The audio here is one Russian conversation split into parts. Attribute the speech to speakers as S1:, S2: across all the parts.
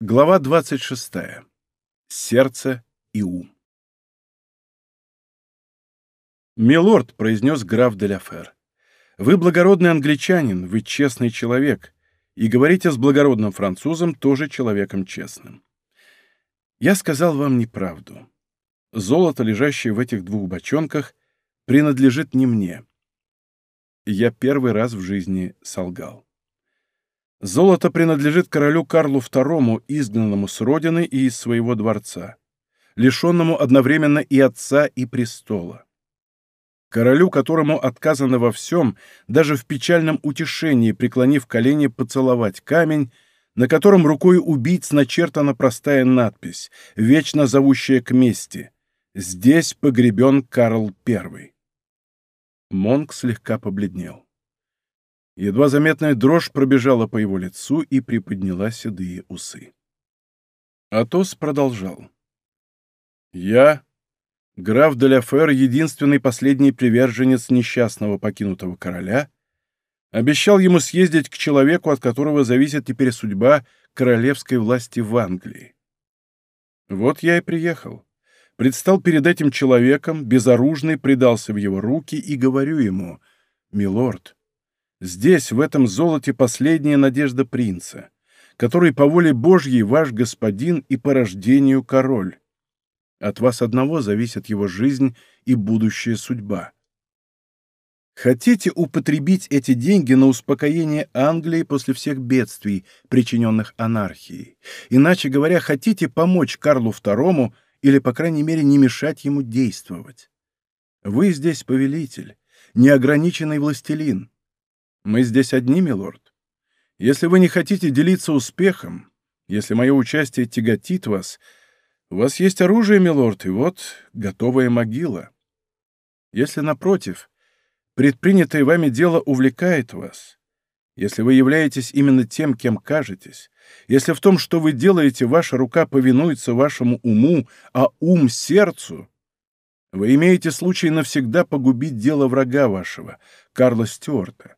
S1: Глава 26. Сердце и ум. «Милорд», — произнес граф де Фер, — «вы благородный англичанин, вы честный человек, и говорите с благородным французом, тоже человеком честным. Я сказал вам неправду. Золото, лежащее в этих двух бочонках, принадлежит не мне. Я первый раз в жизни солгал. Золото принадлежит королю Карлу II, изгнанному с родины и из своего дворца, лишенному одновременно и отца, и престола. Королю, которому отказано во всем, даже в печальном утешении, преклонив колени, поцеловать камень, на котором рукой убийц начертана простая надпись, вечно зовущая к мести «Здесь погребен Карл I». Монк слегка побледнел. Едва заметная дрожь пробежала по его лицу и приподняла седые усы. Атос продолжал. «Я, граф де ля Фер, единственный последний приверженец несчастного покинутого короля, обещал ему съездить к человеку, от которого зависит теперь судьба королевской власти в Англии. Вот я и приехал. Предстал перед этим человеком, безоружный, предался в его руки и говорю ему, «Милорд, Здесь, в этом золоте, последняя надежда принца, который по воле Божьей ваш господин и по рождению король. От вас одного зависит его жизнь и будущая судьба. Хотите употребить эти деньги на успокоение Англии после всех бедствий, причиненных анархией? Иначе говоря, хотите помочь Карлу II или, по крайней мере, не мешать ему действовать? Вы здесь повелитель, неограниченный властелин. Мы здесь одни, милорд. Если вы не хотите делиться успехом, если мое участие тяготит вас, у вас есть оружие, милорд, и вот готовая могила. Если, напротив, предпринятое вами дело увлекает вас, если вы являетесь именно тем, кем кажетесь, если в том, что вы делаете, ваша рука повинуется вашему уму, а ум — сердцу, вы имеете случай навсегда погубить дело врага вашего, Карла Стюарта.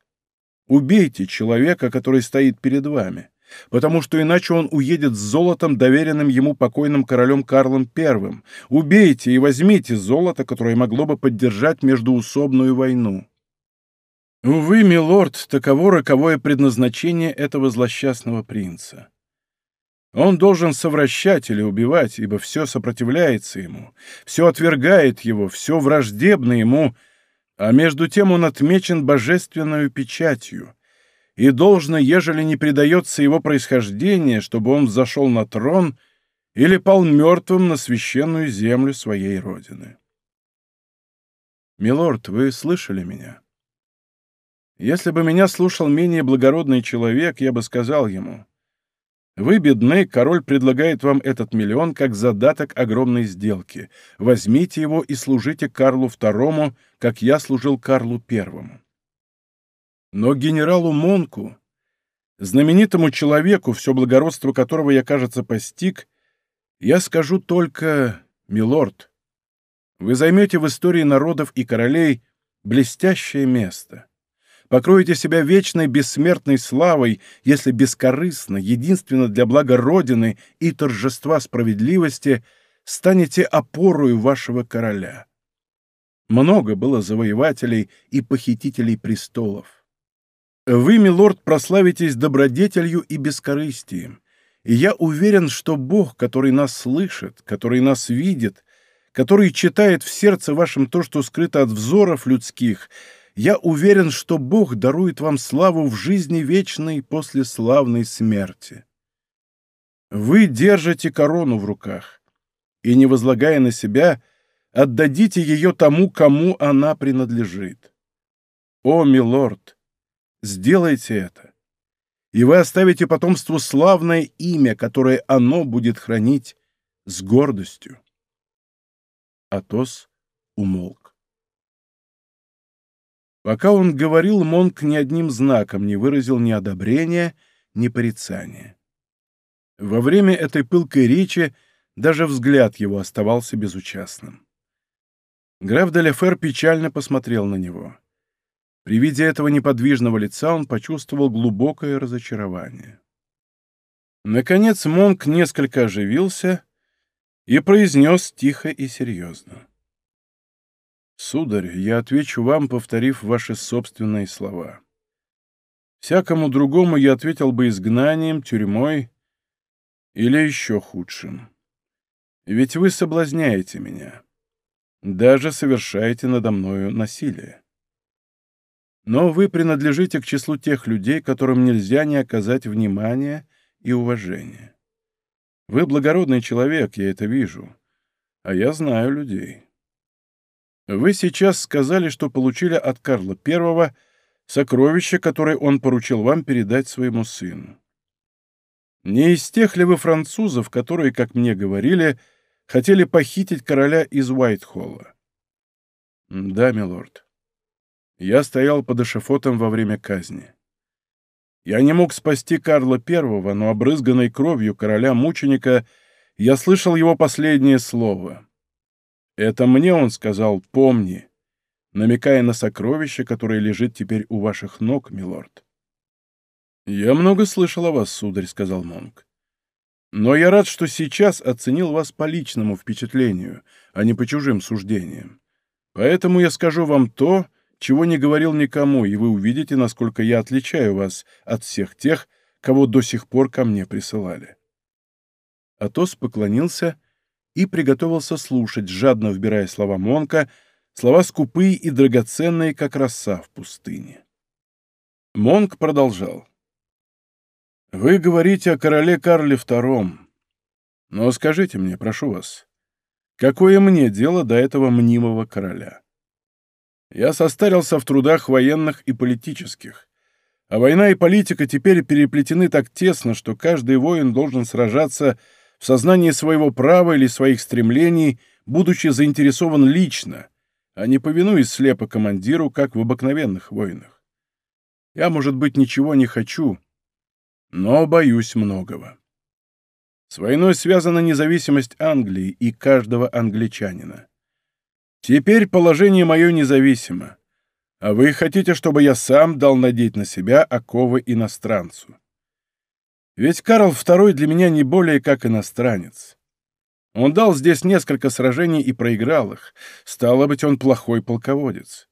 S1: Убейте человека, который стоит перед вами, потому что иначе он уедет с золотом, доверенным ему покойным королем Карлом I. Убейте и возьмите золото, которое могло бы поддержать междуусобную войну. Увы, милорд, таково роковое предназначение этого злосчастного принца. Он должен совращать или убивать, ибо все сопротивляется ему, все отвергает его, все враждебно ему — а между тем он отмечен божественную печатью, и должно, ежели не предается его происхождение, чтобы он взошел на трон или пал мертвым на священную землю своей родины. Милорд, вы слышали меня? Если бы меня слушал менее благородный человек, я бы сказал ему, вы бедны, король предлагает вам этот миллион как задаток огромной сделки. Возьмите его и служите Карлу II, как я служил Карлу I. Но генералу Монку, знаменитому человеку, все благородство которого я, кажется, постиг, я скажу только «Милорд, вы займете в истории народов и королей блестящее место покроете себя вечной бессмертной славой, если бескорыстно, единственно для блага Родины и торжества справедливости станете опорою вашего короля. Много было завоевателей и похитителей престолов. Вы, милорд, прославитесь добродетелью и бескорыстием, и я уверен, что Бог, который нас слышит, который нас видит, который читает в сердце вашем то, что скрыто от взоров людских — я уверен, что Бог дарует вам славу в жизни вечной после славной смерти. Вы держите корону в руках, и, не возлагая на себя, отдадите ее тому, кому она принадлежит. О, милорд, сделайте это, и вы оставите потомству славное имя, которое оно будет хранить с гордостью. Атос умолк. Пока он говорил, Монк ни одним знаком не выразил ни одобрения, ни порицания. Во время этой пылкой речи даже взгляд его оставался безучастным. Граф де печально посмотрел на него. При виде этого неподвижного лица он почувствовал глубокое разочарование. Наконец Монк несколько оживился и произнес тихо и серьезно. «Сударь, я отвечу вам, повторив ваши собственные слова. Всякому другому я ответил бы изгнанием, тюрьмой или еще худшим. Ведь вы соблазняете меня, даже совершаете надо мною насилие. Но вы принадлежите к числу тех людей, которым нельзя не оказать внимания и уважения. Вы благородный человек, я это вижу, а я знаю людей. Вы сейчас сказали, что получили от Карла I сокровище, которое он поручил вам передать своему сыну. Не из тех ли вы французов, которые, как мне говорили, хотели похитить короля из Уайтхолла? Да, милорд. Я стоял под эшафотом во время казни. Я не мог спасти Карла I, но обрызганной кровью короля-мученика я слышал его последнее слово. Это мне он сказал «помни», намекая на сокровище, которое лежит теперь у ваших ног, милорд. «Я много слышал о вас, сударь», — сказал Монк. «Но я рад, что сейчас оценил вас по личному впечатлению, а не по чужим суждениям. Поэтому я скажу вам то, чего не говорил никому, и вы увидите, насколько я отличаю вас от всех тех, кого до сих пор ко мне присылали». Атос поклонился и приготовился слушать, жадно вбирая слова Монка, слова скупые и драгоценные, как роса в пустыне. Монк продолжал. «Вы говорите о короле Карле II. Но скажите мне, прошу вас, какое мне дело до этого мнимого короля? Я состарился в трудах военных и политических, а война и политика теперь переплетены так тесно, что каждый воин должен сражаться в сознании своего права или своих стремлений, будучи заинтересован лично, а не повинуясь слепо командиру, как в обыкновенных войнах. Я, может быть, ничего не хочу, но боюсь многого. С войной связана независимость Англии и каждого англичанина. Теперь положение мое независимо, а вы хотите, чтобы я сам дал надеть на себя оковы иностранцу. Ведь Карл II для меня не более как иностранец. Он дал здесь несколько сражений и проиграл их. Стало быть, он плохой полководец.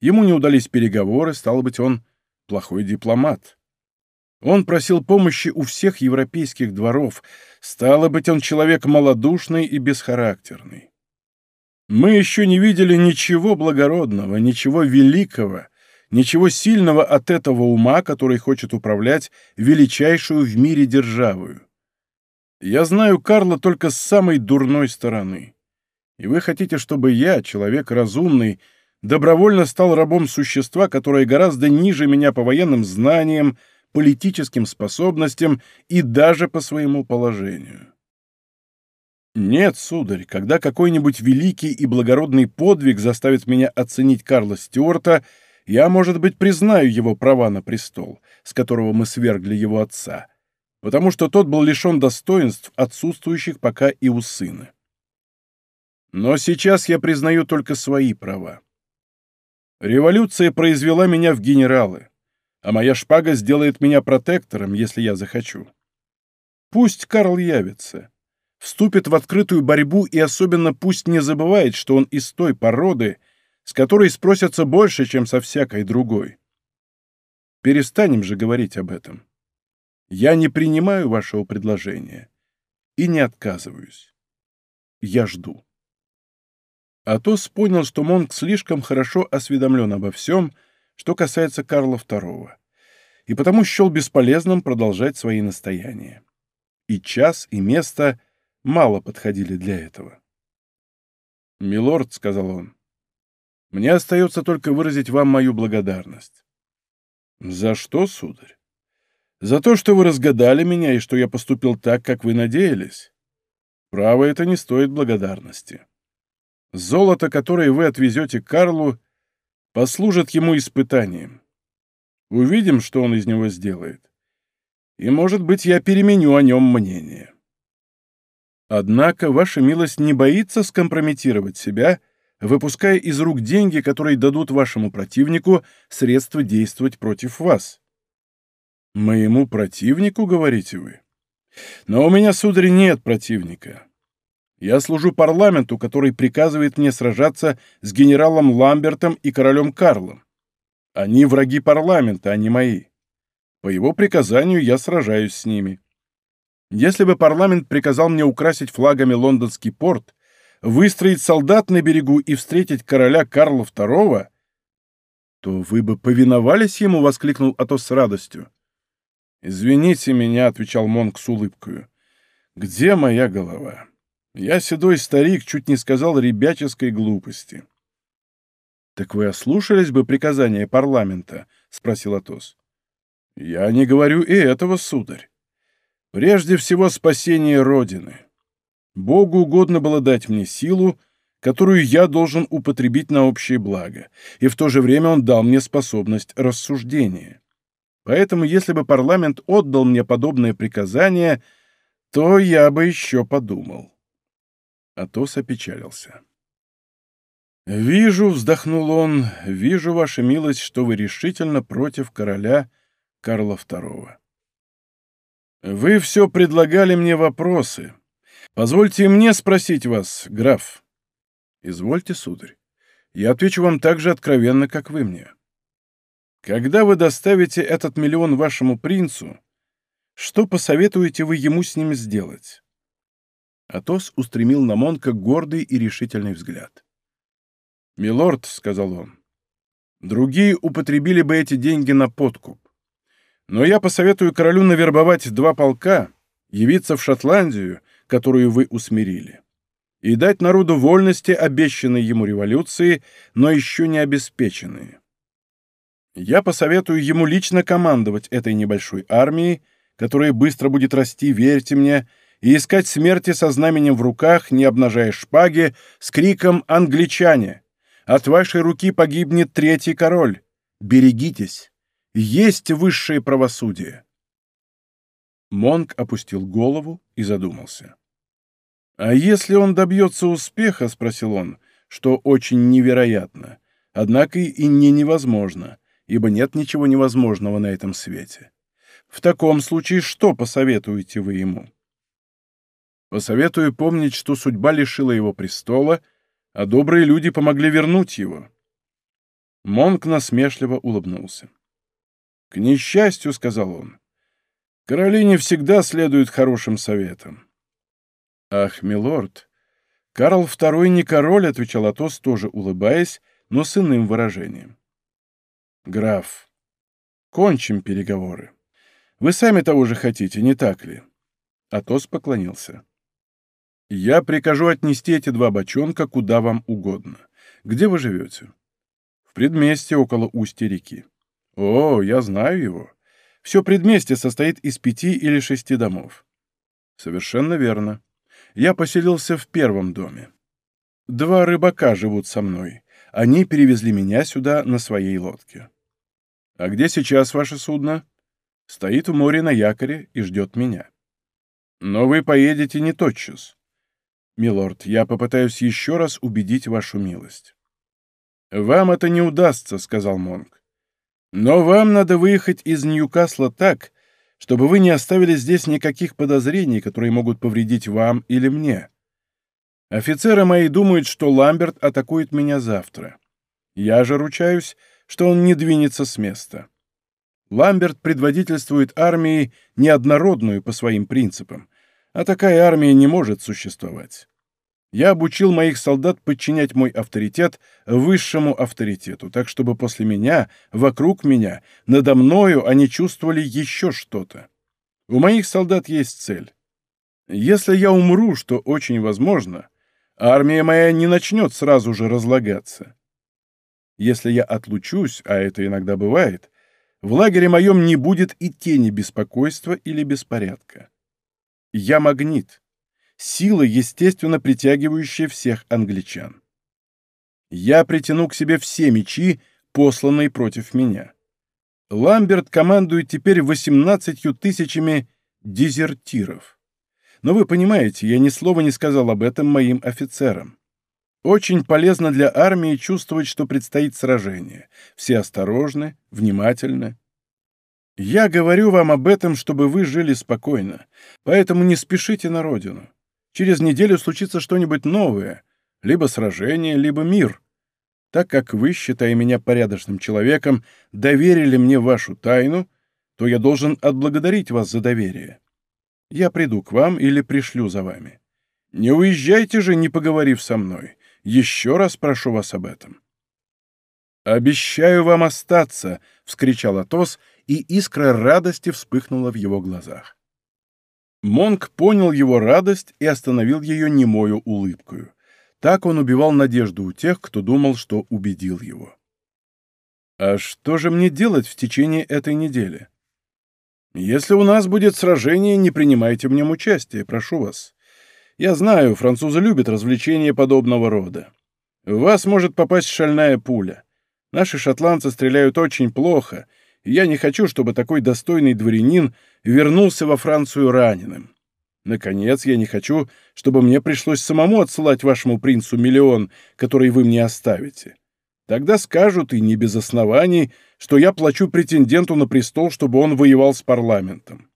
S1: Ему не удались переговоры, стало быть, он плохой дипломат. Он просил помощи у всех европейских дворов. Стало быть, он человек малодушный и бесхарактерный. Мы еще не видели ничего благородного, ничего великого, ничего сильного от этого ума, который хочет управлять величайшую в мире державою. Я знаю Карла только с самой дурной стороны. И вы хотите, чтобы я, человек разумный, добровольно стал рабом существа, которое гораздо ниже меня по военным знаниям, политическим способностям и даже по своему положению. Нет, сударь, когда какой-нибудь великий и благородный подвиг заставит меня оценить Карла Стюарта, я, может быть, признаю его права на престол, с которого мы свергли его отца, потому что тот был лишен достоинств, отсутствующих пока и у сына. Но сейчас я признаю только свои права. Революция произвела меня в генералы, а моя шпага сделает меня протектором, если я захочу. Пусть Карл явится, вступит в открытую борьбу и особенно пусть не забывает, что он из той породы, с которой спросятся больше, чем со всякой другой. Перестанем же говорить об этом. Я не принимаю вашего предложения и не отказываюсь. Я жду. Атос понял, что Монк слишком хорошо осведомлен обо всем, что касается Карла II, и потому счел бесполезным продолжать свои настояния. И час, и место мало подходили для этого. «Милорд», — сказал он, — «мне остается только выразить вам мою благодарность». «За что, сударь?» За то, что вы разгадали меня и что я поступил так, как вы надеялись. Право, это не стоит благодарности. Золото, которое вы отвезете Карлу, послужит ему испытанием. Увидим, что он из него сделает. И, может быть, я переменю о нем мнение. Однако ваша милость не боится скомпрометировать себя, выпуская из рук деньги, которые дадут вашему противнику средства действовать против вас. «Моему противнику, говорите вы?» Но у меня, сударь, нет противника. Я служу парламенту, который приказывает мне сражаться с генералом Ламбертом и королем Карлом. Они враги парламента, а не мои. По его приказанию я сражаюсь с ними. Если бы парламент приказал мне украсить флагами лондонский порт, выстроить солдат на берегу и встретить короля Карла II, то вы бы повиновались ему, — воскликнул Атос с радостью. «Извините меня», — отвечал Монк с улыбкою. «Где моя голова? Я седой старик, чуть не сказал ребяческой глупости». «Так вы ослушались бы приказания парламента?» — спросил Атос. «Я не говорю и этого, сударь. Прежде всего спасение Родины. Богу угодно было дать мне силу, которую я должен употребить на общее благо, и в то же время он дал мне способность рассуждения. Поэтому, если бы парламент отдал мне подобное приказание, то я бы еще подумал. Атос опечалился. «Вижу», — вздохнул он, — «вижу, ваша милость, что вы решительно против короля Карла II. Вы все предлагали мне вопросы. Позвольте мне спросить вас, граф». «Извольте, сударь. Я отвечу вам так же откровенно, как вы мне. Когда вы доставите этот миллион вашему принцу, что посоветуете вы ему с ним сделать?» Атос устремил на Монка гордый и решительный взгляд. «Милорд», — сказал он, — «другие употребили бы эти деньги на подкуп. Но я посоветую королю навербовать два полка, явиться в Шотландию, которую вы усмирили, и дать народу вольности, обещанной ему революции, но еще не обеспеченные. Я посоветую ему лично командовать этой небольшой армией, которая быстро будет расти, верьте мне, и искать смерти со знаменем в руках, не обнажая шпаги, с криком «Англичане! От вашей руки погибнет третий король! Берегитесь! Есть высшее правосудие!» Монк опустил голову и задумался. «А если он добьется успеха, — спросил он, — что очень невероятно, однако и не невозможно, ибо нет ничего невозможного на этом свете. В таком случае что посоветуете вы ему? Посоветую помнить, что судьба лишила его престола, а добрые люди помогли вернуть его. Монк насмешливо улыбнулся. «К несчастью», — сказал он, — «короли не всегда следуют хорошим советам». «Ах, милорд, Карл II не король», — отвечал Атос, тоже улыбаясь, но с иным выражением. «Граф, кончим переговоры. Вы сами того же хотите, не так ли?» Атос поклонился. «Я прикажу отнести эти два бочонка куда вам угодно. Где вы живете?» «В предместье около устья реки». «О, я знаю его. Все предместье состоит из пяти или шести домов». «Совершенно верно. Я поселился в первом доме. Два рыбака живут со мной. Они перевезли меня сюда на своей лодке. «А где сейчас ваше судно?» «Стоит в море на якоре и ждет меня». «Но вы поедете не тотчас». «Милорд, я попытаюсь еще раз убедить вашу милость». «Вам это не удастся», — сказал Монг. «Но вам надо выехать из Ньюкасла так, чтобы вы не оставили здесь никаких подозрений, которые могут повредить вам или мне. Офицеры мои думают, что Ламберт атакует меня завтра. Я же ручаюсь, что он не двинется с места. Ламберт предводительствует армией неоднородную по своим принципам, а такая армия не может существовать. Я обучил моих солдат подчинять мой авторитет высшему авторитету, так чтобы после меня, вокруг меня, надо мною они чувствовали еще что-то. У моих солдат есть цель. Если я умру, что очень возможно, армия моя не начнет сразу же разлагаться. Если я отлучусь, а это иногда бывает, в лагере моем не будет и тени беспокойства или беспорядка. Я магнит, сила, естественно, притягивающая всех англичан. Я притяну к себе все мечи, посланные против меня. Ламберт командует теперь 18 тысячами дезертиров. Но вы понимаете, я ни слова не сказал об этом моим офицерам. Очень полезно для армии чувствовать, что предстоит сражение. Все осторожны, внимательны. Я говорю вам об этом, чтобы вы жили спокойно, поэтому не спешите на родину. Через неделю случится что-нибудь новое, либо сражение, либо мир. Так как вы, считая меня порядочным человеком, доверили мне вашу тайну, то я должен отблагодарить вас за доверие. Я приду к вам или пришлю за вами. Не уезжайте же, не поговорив со мной. Еще раз прошу вас об этом. «Обещаю вам остаться!» — вскричал Атос, и искра радости вспыхнула в его глазах. Монк понял его радость и остановил ее немою улыбкою. Так он убивал надежду у тех, кто думал, что убедил его. «А что же мне делать в течение этой недели?» «Если у нас будет сражение, не принимайте в нем участие, прошу вас. Я знаю, французы любят развлечения подобного рода. В вас может попасть шальная пуля. Наши шотландцы стреляют очень плохо, и я не хочу, чтобы такой достойный дворянин вернулся во Францию раненым. Наконец, я не хочу, чтобы мне пришлось самому отсылать вашему принцу миллион, который вы мне оставите. Тогда скажут, и не без оснований, что я плачу претенденту на престол, чтобы он воевал с парламентом.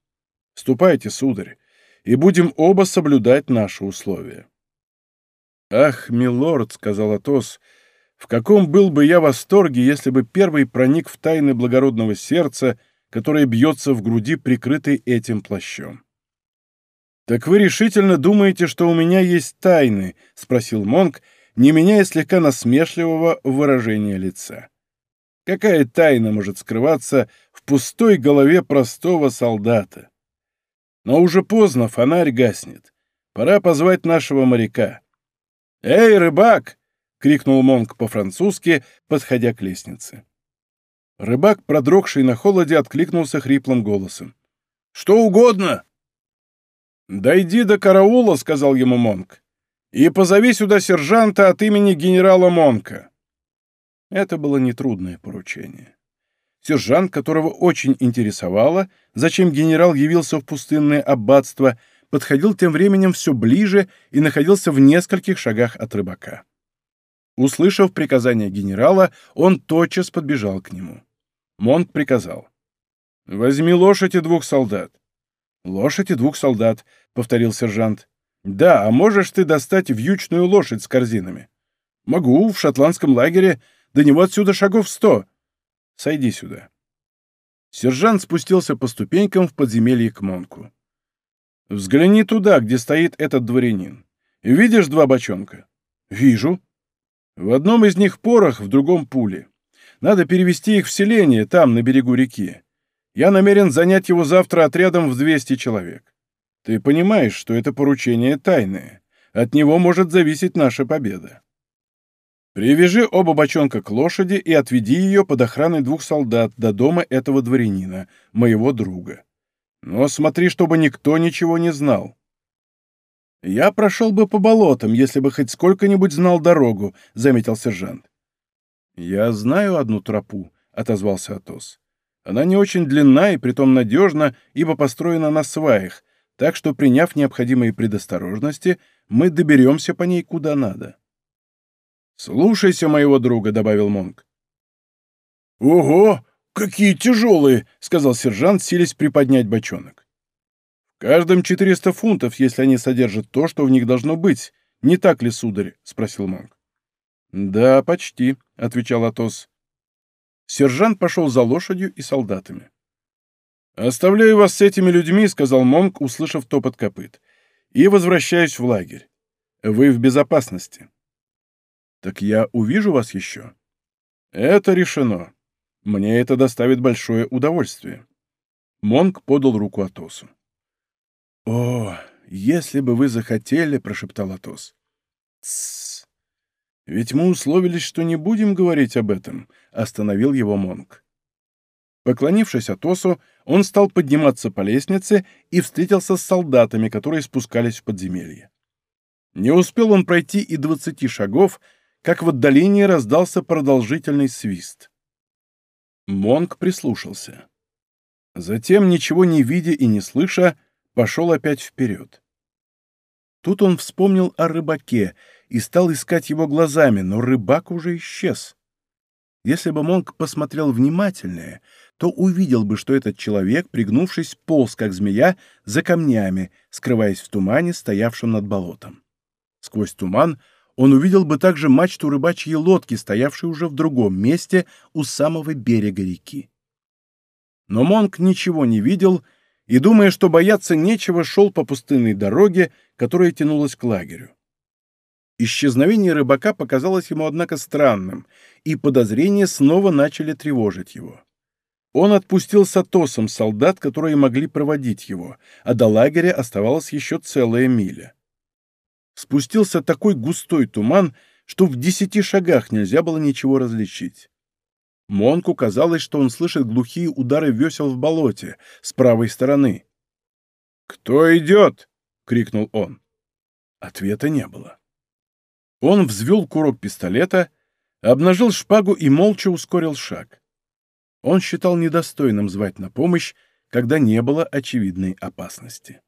S1: Ступайте, сударь, и будем оба соблюдать наши условия. «Ах, милорд», — сказал Атос, — «в каком был бы я восторге, если бы первый проник в тайны благородного сердца, которое бьется в груди, прикрытой этим плащом». «Так вы решительно думаете, что у меня есть тайны?» — спросил Монк, не меняя слегка насмешливого выражения лица. Какая тайна может скрываться в пустой голове простого солдата? Но уже поздно, фонарь гаснет. Пора позвать нашего моряка. «Эй, рыбак!» — крикнул Монк по-французски, подходя к лестнице. Рыбак, продрогший на холоде, откликнулся хриплым голосом. «Что угодно!» «Дойди до караула», — сказал ему Монк, — «и позови сюда сержанта от имени генерала Монка». Это было нетрудное поручение. Сержант, которого очень интересовало, зачем генерал явился в пустынное аббатство, подходил тем временем все ближе и находился в нескольких шагах от рыбака. Услышав приказание генерала, он тотчас подбежал к нему. Монт приказал. «Возьми лошадь и двух солдат». «Лошадь и двух солдат», — повторил сержант. «Да, а можешь ты достать вьючную лошадь с корзинами?» «Могу, в шотландском лагере. До него отсюда шагов сто». Сойди сюда». Сержант спустился по ступенькам в подземелье к Монку. «Взгляни туда, где стоит этот дворянин. Видишь два бочонка?» «Вижу». «В одном из них порох, в другом пули. Надо перевести их в селение, там, на берегу реки. Я намерен занять его завтра отрядом в 200 человек. Ты понимаешь, что это поручение тайное. От него может зависеть наша победа. Привяжи оба бочонка к лошади и отведи ее под охраной двух солдат до дома этого дворянина, моего друга. Но смотри, чтобы никто ничего не знал. Я прошел бы по болотам, если бы хоть сколько-нибудь знал дорогу, — заметил сержант. Я знаю одну тропу, — отозвался Атос. Она не очень длинна и притом надежна, ибо построена на сваях, так что, приняв необходимые предосторожности, мы доберемся по ней куда надо. «Слушайся моего друга», — добавил Монк. «Ого, какие тяжелые!» — сказал сержант, силясь приподнять бочонок. «В каждом четыреста фунтов, если они содержат то, что в них должно быть. Не так ли, сударь?» — спросил Монк. «Да, почти», — отвечал Атос. Сержант пошел за лошадью и солдатами. «Оставляю вас с этими людьми», — сказал Монк, услышав топот копыт, — «и возвращаюсь в лагерь. Вы в безопасности». Так я увижу вас еще? Это решено. Мне это доставит большое удовольствие. Монк подал руку Атосу. О, если бы вы захотели, прошептал Атос. Тссс. Ведь мы условились, что не будем говорить об этом, остановил его Монк. Поклонившись Атосу, он стал подниматься по лестнице и встретился с солдатами, которые спускались в подземелье. Не успел он пройти и двадцати шагов, как в отдалении раздался продолжительный свист. Монк прислушался. Затем, ничего не видя и не слыша, пошел опять вперед. Тут он вспомнил о рыбаке и стал искать его глазами, но рыбак уже исчез. Если бы Монк посмотрел внимательнее, то увидел бы, что этот человек, пригнувшись, полз, как змея, за камнями, скрываясь в тумане, стоявшем над болотом. Сквозь туман он увидел бы также мачту рыбачьей лодки, стоявшей уже в другом месте у самого берега реки. Но Монк ничего не видел и, думая, что бояться нечего, шел по пустынной дороге, которая тянулась к лагерю. Исчезновение рыбака показалось ему, однако, странным, и подозрения снова начали тревожить его. Он отпустил с Атосом солдат, которые могли проводить его, а до лагеря оставалась еще целая миля. Спустился такой густой туман, что в десяти шагах нельзя было ничего различить. Монку казалось, что он слышит глухие удары весел в болоте с правой стороны. «Кто идет?» — крикнул он. Ответа не было. Он взвел курок пистолета, обнажил шпагу и молча ускорил шаг он считал недостойным звать на помощь, когда не было очевидной опасности.